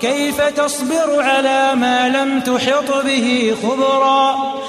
كيف تصبر على ما لم تحط به خبرا